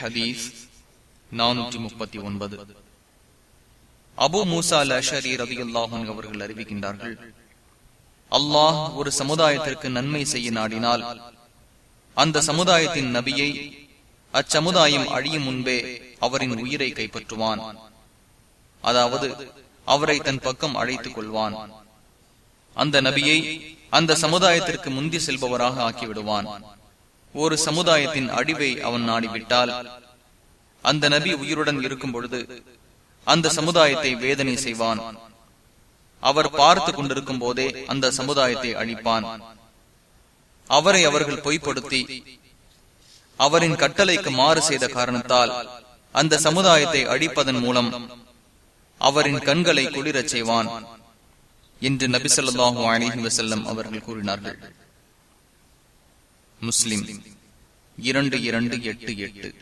ஹதீஸ் நானூற்றி முப்பத்தி ஒன்பது. அபு மூசா அல் அஷரி ரவி அல்லாஹன் அவர்கள் அறிவிக்கின்றார்கள் அல்லாஹ் ஒரு சமுதாயத்திற்கு நன்மை செய்ய நாடினால் அந்த சமுதாயத்தின் நபியை அச்சமுதாயம் அழியும் முன்பே அவரின் உயிரை கைப்பற்றுவான். அதாவது அவரை தன் பக்கம் அழைத்துக் கொள்வான். அந்த நபியை அந்த சமுதாயத்திற்கு முந்தி செல்பவராக ஆக்கிவிடுவான். ஒரு சமுதாயத்தின் அழிவை அவன் நாடிவிட்டால் அந்த நபி உயிருடன் இருக்கும் பொழுது அந்த சமுதாயத்தை வேதனை செய்வான். அவர் பார்த்து கொண்டிருக்கும் போதே அந்த சமுதாயத்தை அழிப்பான். அவரை அவர்கள் பொய்ப்படுத்தி அவரின் கட்டளைக்கு மாறு செய்த காரணத்தால் அந்த சமுதாயத்தை அழிப்பதன் மூலம் அவரின் கண்களை குளிரச் செய்வான் என்று நபிசல்லாஹு அலிஹி வசல்லம் அவர்கள் கூறினார்கள். முஸ்லிம். இரண்டு இரண்டு எட்டு எட்டு.